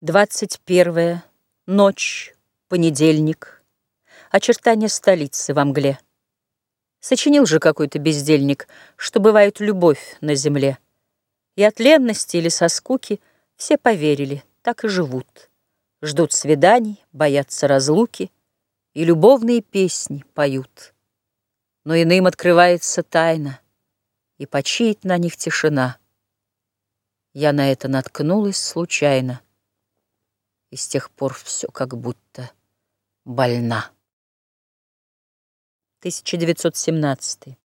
Двадцать первая. Ночь. Понедельник. Очертания столицы во мгле. Сочинил же какой-то бездельник, Что бывает любовь на земле. И от ленности или со скуки Все поверили, так и живут. Ждут свиданий, боятся разлуки И любовные песни поют. Но иным открывается тайна, И почиет на них тишина. Я на это наткнулась случайно — и с тех пор все как будто больна. 1917